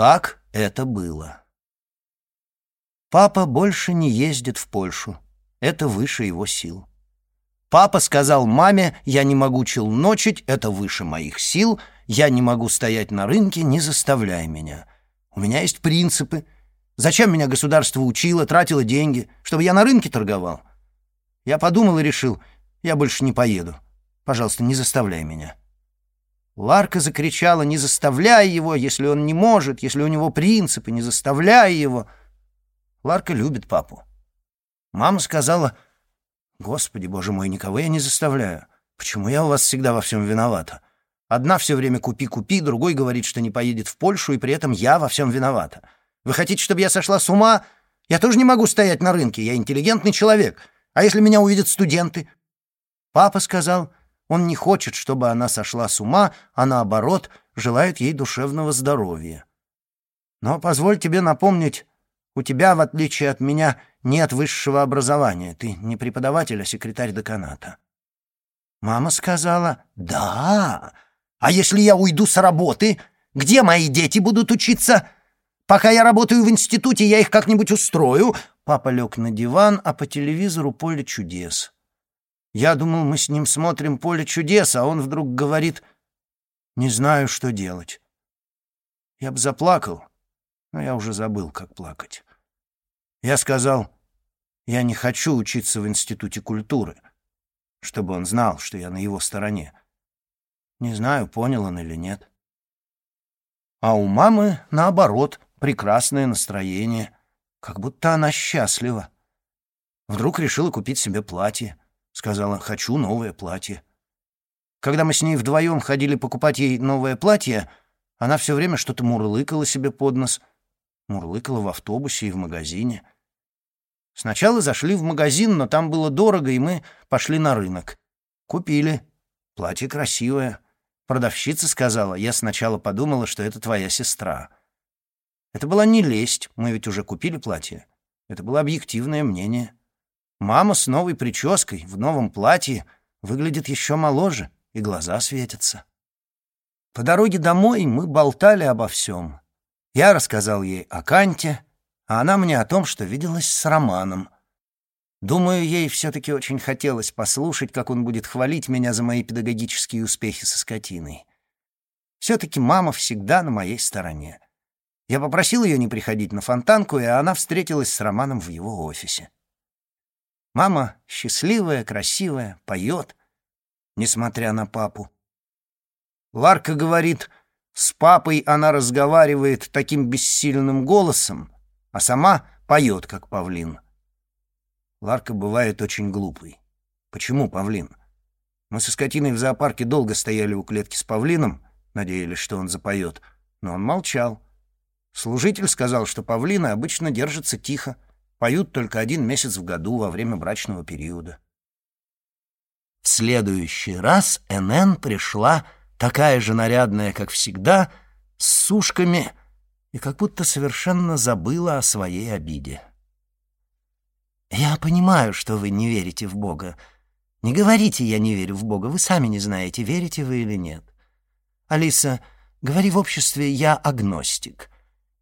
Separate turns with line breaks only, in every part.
как это было. Папа больше не ездит в Польшу. Это выше его сил. Папа сказал маме, я не могу челночить, это выше моих сил, я не могу стоять на рынке, не заставляй меня. У меня есть принципы. Зачем меня государство учило, тратило деньги, чтобы я на рынке торговал? Я подумал и решил, я больше не поеду. Пожалуйста, не заставляй меня. Ларка закричала, не заставляй его, если он не может, если у него принципы, не заставляй его. Ларка любит папу. Мама сказала, «Господи, боже мой, никого я не заставляю. Почему я у вас всегда во всем виновата? Одна все время купи-купи, другой говорит, что не поедет в Польшу, и при этом я во всем виновата. Вы хотите, чтобы я сошла с ума? Я тоже не могу стоять на рынке, я интеллигентный человек. А если меня увидят студенты?» Папа сказал, он не хочет, чтобы она сошла с ума, а наоборот, желает ей душевного здоровья. Но позволь тебе напомнить, у тебя, в отличие от меня, нет высшего образования. Ты не преподаватель, а секретарь деканата. Мама сказала, да. А если я уйду с работы, где мои дети будут учиться? Пока я работаю в институте, я их как-нибудь устрою. Папа лег на диван, а по телевизору поле чудес. Я думал, мы с ним смотрим «Поле чудес», а он вдруг говорит «Не знаю, что делать». Я бы заплакал, но я уже забыл, как плакать. Я сказал, я не хочу учиться в Институте культуры, чтобы он знал, что я на его стороне. Не знаю, понял он или нет. А у мамы, наоборот, прекрасное настроение, как будто она счастлива. Вдруг решила купить себе платье. Сказала, хочу новое платье. Когда мы с ней вдвоем ходили покупать ей новое платье, она все время что-то мурлыкала себе под нос. Мурлыкала в автобусе и в магазине. Сначала зашли в магазин, но там было дорого, и мы пошли на рынок. Купили. Платье красивое. Продавщица сказала, я сначала подумала, что это твоя сестра. Это была не лесть, мы ведь уже купили платье. Это было объективное мнение. Мама с новой прической, в новом платье, выглядит еще моложе, и глаза светятся. По дороге домой мы болтали обо всем. Я рассказал ей о Канте, а она мне о том, что виделась с Романом. Думаю, ей все-таки очень хотелось послушать, как он будет хвалить меня за мои педагогические успехи со скотиной. Все-таки мама всегда на моей стороне. Я попросил ее не приходить на фонтанку, и она встретилась с Романом в его офисе. Мама счастливая, красивая, поет, несмотря на папу. Ларка говорит, с папой она разговаривает таким бессильным голосом, а сама поет, как павлин. Ларка бывает очень глупый. Почему павлин? Мы со скотиной в зоопарке долго стояли у клетки с павлином, надеялись, что он запоет, но он молчал. Служитель сказал, что павлины обычно держатся тихо, Поют только один месяц в году во время брачного периода. В следующий раз НН пришла такая же нарядная, как всегда, с сушками и как будто совершенно забыла о своей обиде. «Я понимаю, что вы не верите в Бога. Не говорите «я не верю в Бога», вы сами не знаете, верите вы или нет. Алиса, говори в обществе «я агностик»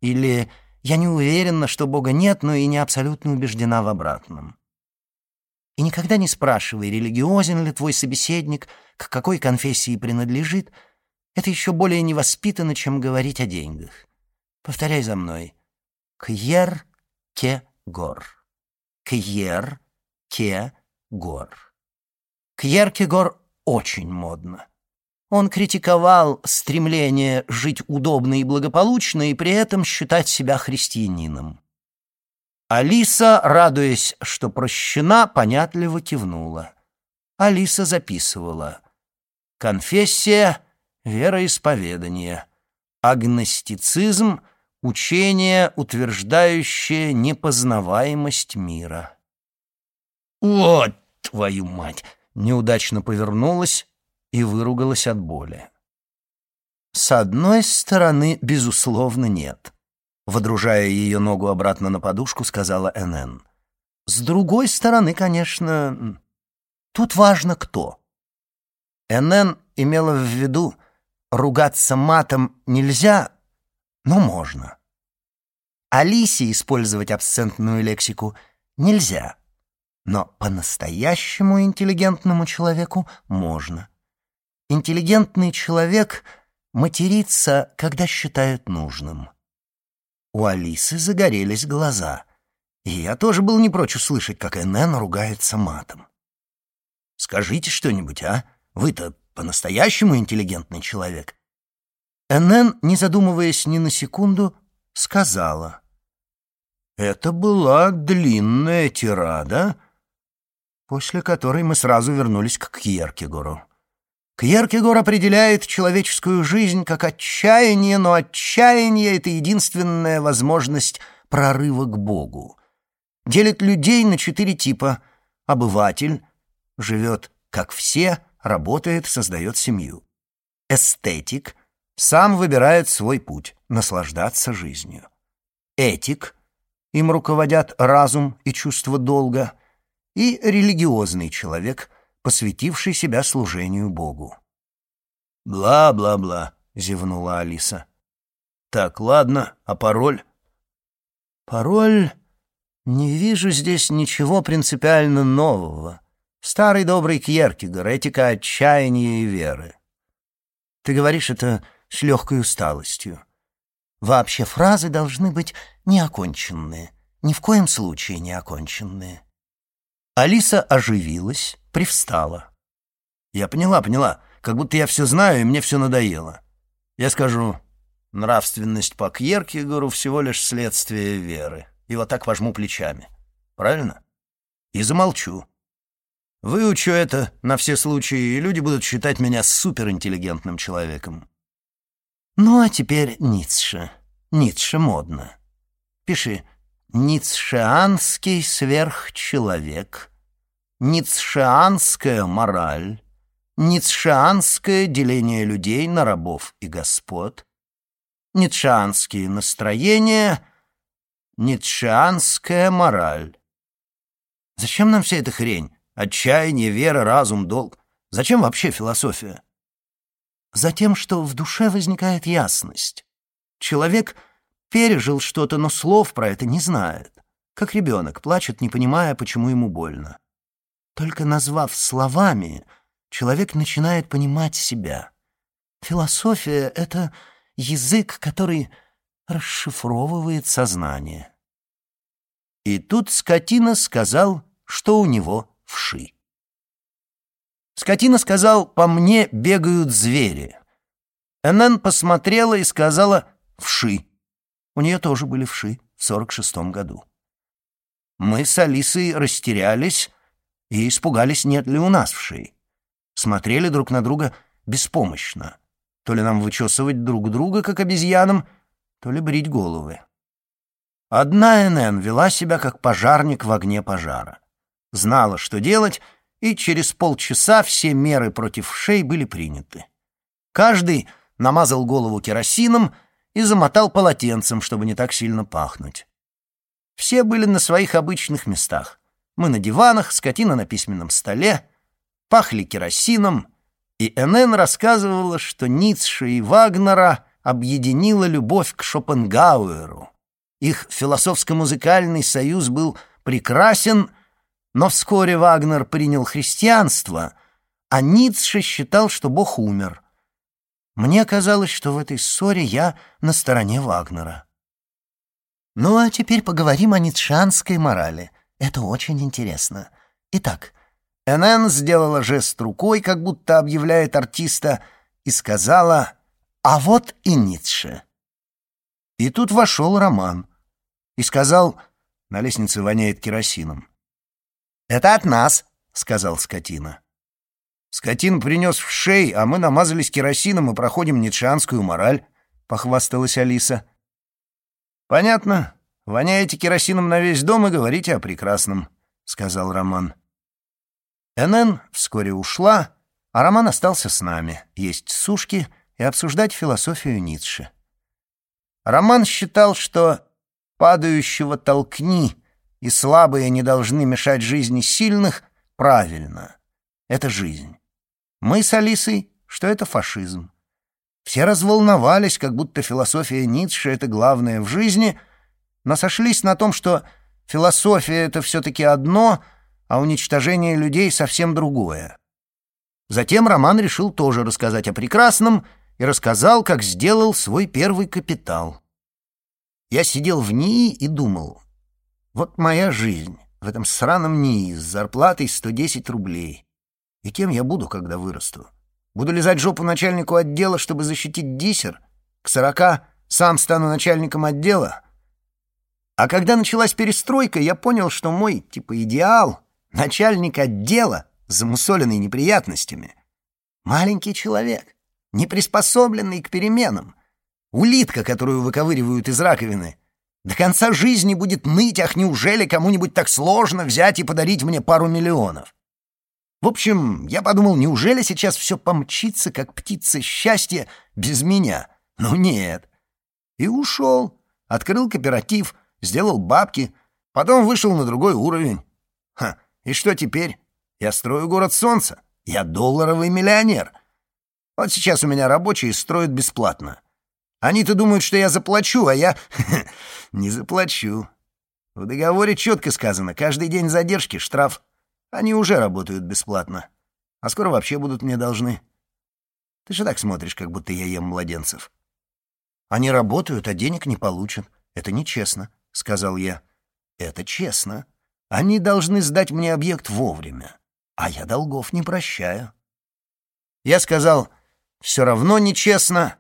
или не уверена, что Бога нет, но и не абсолютно убеждена в обратном. И никогда не спрашивай, религиозен ли твой собеседник, к какой конфессии принадлежит. Это еще более невоспитанно, чем говорить о деньгах. Повторяй за мной. Кьер-ке-гор. Кьер-ке-гор. Кьер-ке-гор очень модно. Он критиковал стремление жить удобно и благополучно и при этом считать себя христианином. Алиса, радуясь, что прощена, понятливо кивнула. Алиса записывала. Конфессия, вероисповедание, агностицизм, учение, утверждающее непознаваемость мира. «Вот твою мать!» Неудачно повернулась, и выругалась от боли. С одной стороны, безусловно, нет. Водружая ее ногу обратно на подушку, сказала НН. С другой стороны, конечно, тут важно кто. НН имела в виду, ругаться матом нельзя, но можно. Алисе использовать абсцентную лексику нельзя, но по-настоящему интеллигентному человеку можно. Интеллигентный человек матерится, когда считает нужным. У Алисы загорелись глаза, и я тоже был не прочь услышать, как Энн ругается матом. «Скажите что-нибудь, а? Вы-то по-настоящему интеллигентный человек?» Энн, не задумываясь ни на секунду, сказала. Это была длинная тирада, после которой мы сразу вернулись к Кьеркегору. Кьеркегор определяет человеческую жизнь как отчаяние, но отчаяние — это единственная возможность прорыва к Богу. Делит людей на четыре типа. Обыватель живет как все, работает, создает семью. Эстетик сам выбирает свой путь — наслаждаться жизнью. Этик — им руководят разум и чувство долга. И религиозный человек, посвятивший себя служению Богу. «Бла-бла-бла», — зевнула Алиса. «Так, ладно, а пароль?» «Пароль...» «Не вижу здесь ничего принципиально нового. Старый добрый Кьеркегор, этика отчаяния и веры. Ты говоришь это с легкой усталостью. Вообще фразы должны быть неоконченные, ни в коем случае неоконченные. Алиса оживилась, привстала. Я поняла, поняла, как будто я все знаю, и мне все надоело. Я скажу, нравственность по Кьеркегору всего лишь следствие веры. И вот так вожму плечами. Правильно? И замолчу. Выучу это на все случаи, и люди будут считать меня суперинтеллигентным человеком. Ну, а теперь Ницше. Ницше модно. Пиши «Ницшеанский сверхчеловек», «Ницшеанская мораль», «Ницшеанское деление людей на рабов и господ», «Ницшеанские настроения», «Ницшеанская мораль». Зачем нам вся эта хрень? Отчаяние, вера, разум, долг. Зачем вообще философия? Затем, что в душе возникает ясность. Человек пережил что-то, но слов про это не знает. Как ребенок, плачет, не понимая, почему ему больно. Только назвав словами, человек начинает понимать себя. Философия — это язык, который расшифровывает сознание. И тут скотина сказал, что у него вши. Скотина сказал, по мне бегают звери. Энн посмотрела и сказала «вши». У нее тоже были вши в сорок шестом году. Мы с Алисой растерялись и испугались, нет ли у нас вшей. Смотрели друг на друга беспомощно. То ли нам вычесывать друг друга, как обезьянам, то ли брить головы. Одна НН вела себя, как пожарник в огне пожара. Знала, что делать — и через полчаса все меры против шей были приняты. Каждый намазал голову керосином и замотал полотенцем, чтобы не так сильно пахнуть. Все были на своих обычных местах. Мы на диванах, скотина на письменном столе, пахли керосином, и НН рассказывала, что Ницше и Вагнера объединила любовь к Шопенгауэру. Их философско-музыкальный союз был прекрасен — но вскоре Вагнер принял христианство, а Ницше считал, что Бог умер. Мне казалось, что в этой ссоре я на стороне Вагнера. Ну а теперь поговорим о ницшанской морали. Это очень интересно. Итак, НН сделала жест рукой, как будто объявляет артиста, и сказала «А вот и Ницше». И тут вошел Роман и сказал «На лестнице воняет керосином». «Это от нас», — сказал скотина. «Скотин принес в шей, а мы намазались керосином и проходим ницшанскую мораль», — похвасталась Алиса. «Понятно. Воняете керосином на весь дом и говорите о прекрасном», — сказал Роман. НН вскоре ушла, а Роман остался с нами, есть сушки и обсуждать философию Ницше. Роман считал, что «падающего толкни», и слабые не должны мешать жизни сильных, правильно. Это жизнь. Мы с Алисой, что это фашизм. Все разволновались, как будто философия Ницше — это главное в жизни, но сошлись на том, что философия — это все-таки одно, а уничтожение людей — совсем другое. Затем Роман решил тоже рассказать о прекрасном и рассказал, как сделал свой первый капитал. Я сидел в НИИ и думал, вот моя жизнь в этом сраном НИИ с зарплатой 110 рублей. И кем я буду, когда вырасту? Буду лизать жопу начальнику отдела, чтобы защитить диссер? К сорока сам стану начальником отдела? А когда началась перестройка, я понял, что мой, типа, идеал — начальник отдела, замусоленный неприятностями. Маленький человек, не приспособленный к переменам. Улитка, которую выковыривают из раковины. До конца жизни будет ныть, ах, неужели кому-нибудь так сложно взять и подарить мне пару миллионов? В общем, я подумал, неужели сейчас все помчится, как птица счастья, без меня? Ну нет. И ушел. Открыл кооператив, сделал бабки, потом вышел на другой уровень. Ха, и что теперь? Я строю город солнца. Я долларовый миллионер. Вот сейчас у меня рабочие строят бесплатно. Они-то думают, что я заплачу, а я не заплачу. В договоре четко сказано, каждый день задержки — штраф. Они уже работают бесплатно. А скоро вообще будут мне должны. Ты же так смотришь, как будто я ем младенцев. Они работают, а денег не получат. Это нечестно, — сказал я. Это честно. Они должны сдать мне объект вовремя. А я долгов не прощаю. Я сказал, все равно нечестно.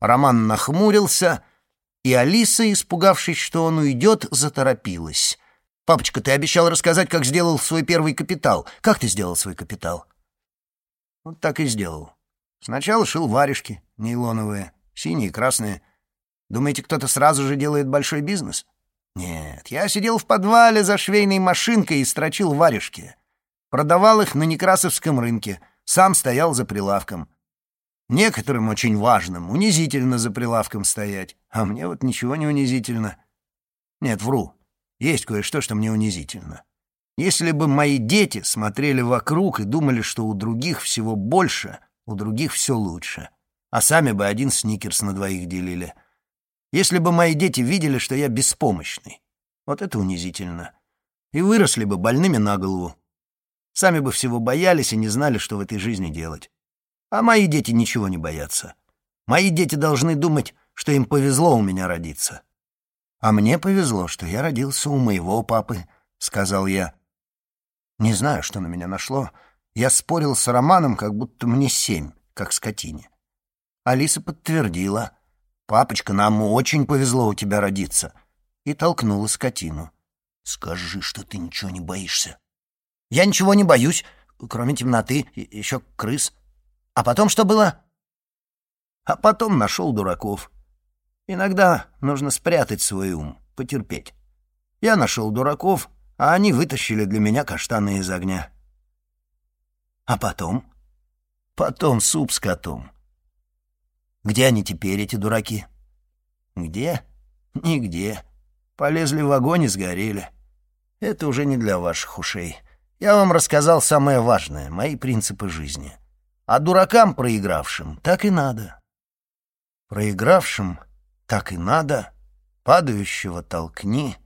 Роман нахмурился, и Алиса, испугавшись, что он уйдет, заторопилась. Папочка, ты обещал рассказать, как сделал свой первый капитал. Как ты сделал свой капитал? Вот так и сделал. Сначала шил варежки, нейлоновые, синие и красные. Думаете, кто-то сразу же делает большой бизнес? Нет, я сидел в подвале за швейной машинкой и строчил варежки. Продавал их на Некрасовском рынке, сам стоял за прилавком. Некоторым очень важным унизительно за прилавком стоять, а мне вот ничего не унизительно. Нет, вру, есть кое-что, что мне унизительно. Если бы мои дети смотрели вокруг и думали, что у других всего больше, у других все лучше, а сами бы один сникерс на двоих делили. Если бы мои дети видели, что я беспомощный, вот это унизительно. И выросли бы больными на голову. Сами бы всего боялись и не знали, что в этой жизни делать. А мои дети ничего не боятся. Мои дети должны думать, что им повезло у меня родиться. «А мне повезло, что я родился у моего папы», — сказал я. Не знаю, что на меня нашло. Я спорил с Романом, как будто мне семь, как скотине. Алиса подтвердила. «Папочка, нам очень повезло у тебя родиться», и толкнула скотину. «Скажи, что ты ничего не боишься». «Я ничего не боюсь, кроме темноты, еще крыс. А потом что было?» «А потом нашел дураков». Иногда нужно спрятать свой ум, потерпеть. Я нашел дураков, а они вытащили для меня каштаны из огня. А потом? Потом суп с котом. Где они теперь, эти дураки? Где? Нигде. Полезли в огонь и сгорели. Это уже не для ваших ушей. Я вам рассказал самое важное, мои принципы жизни. А дуракам, проигравшим, так и надо. Проигравшим — так и надо, падающего толкни.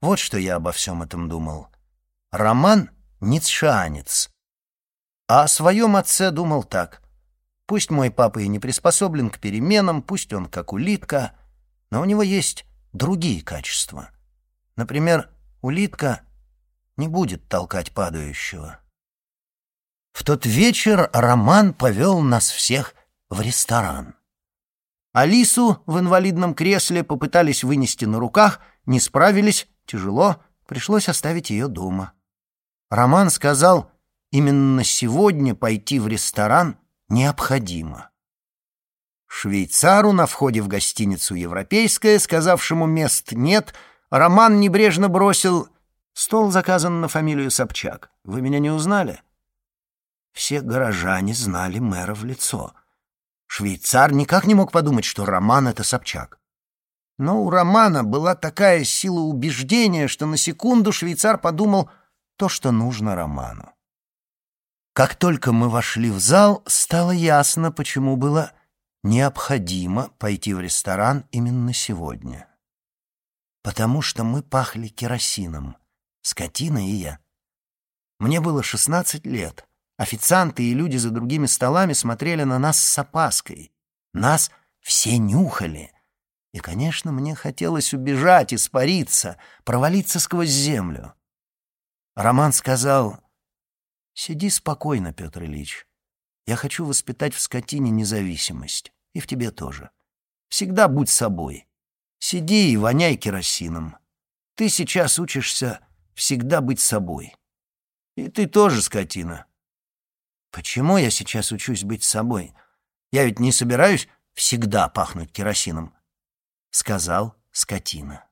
Вот что я обо всем этом думал. Роман — ницшеанец. А о своем отце думал так. Пусть мой папа и не приспособлен к переменам, пусть он как улитка, но у него есть другие качества. Например, улитка не будет толкать падающего. В тот вечер Роман повел нас всех в ресторан. Алису в инвалидном кресле попытались вынести на руках, не справились, тяжело, пришлось оставить ее дома. Роман сказал, именно сегодня пойти в ресторан необходимо. Швейцару на входе в гостиницу «Европейская», сказавшему мест нет, Роман небрежно бросил «Стол заказан на фамилию Собчак. Вы меня не узнали?» Все горожане знали мэра в лицо — Швейцар никак не мог подумать, что Роман — это Собчак. Но у Романа была такая сила убеждения, что на секунду швейцар подумал то, что нужно Роману. Как только мы вошли в зал, стало ясно, почему было необходимо пойти в ресторан именно сегодня. Потому что мы пахли керосином, скотина и я. Мне было шестнадцать лет. Официанты и люди за другими столами смотрели на нас с опаской. Нас все нюхали. И, конечно, мне хотелось убежать, испариться, провалиться сквозь землю. Роман сказал, «Сиди спокойно, Петр Ильич. Я хочу воспитать в скотине независимость. И в тебе тоже. Всегда будь собой. Сиди и воняй керосином. Ты сейчас учишься всегда быть собой. И ты тоже скотина. Почему я сейчас учусь быть собой? Я ведь не собираюсь всегда пахнуть керосином, сказал скотина.